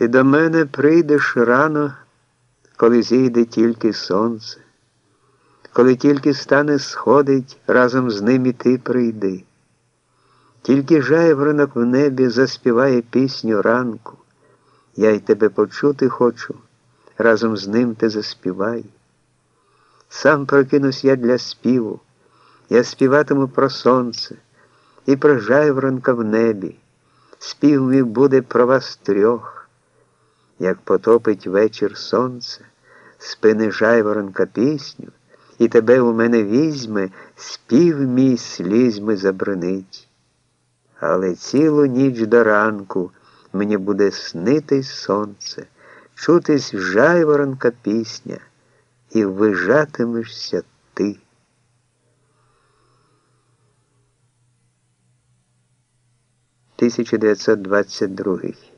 Ти до мене прийдеш рано, коли зійде тільки сонце, коли тільки стане сходить, разом з ним і ти прийди. Тільки жайворонок в небі заспіває пісню ранку, я й тебе почути хочу, разом з ним ти заспівай. Сам прокинусь я для співу, я співатиму про сонце і про жайворонка в небі. Спів мій буде про вас трьох як потопить вечір сонце, спини жайворонка пісню, і тебе у мене візьме, спів мій слізьми забронить. Але цілу ніч до ранку мені буде снитись сонце, чутись жайворонка пісня, і вижатимешся ти. 1922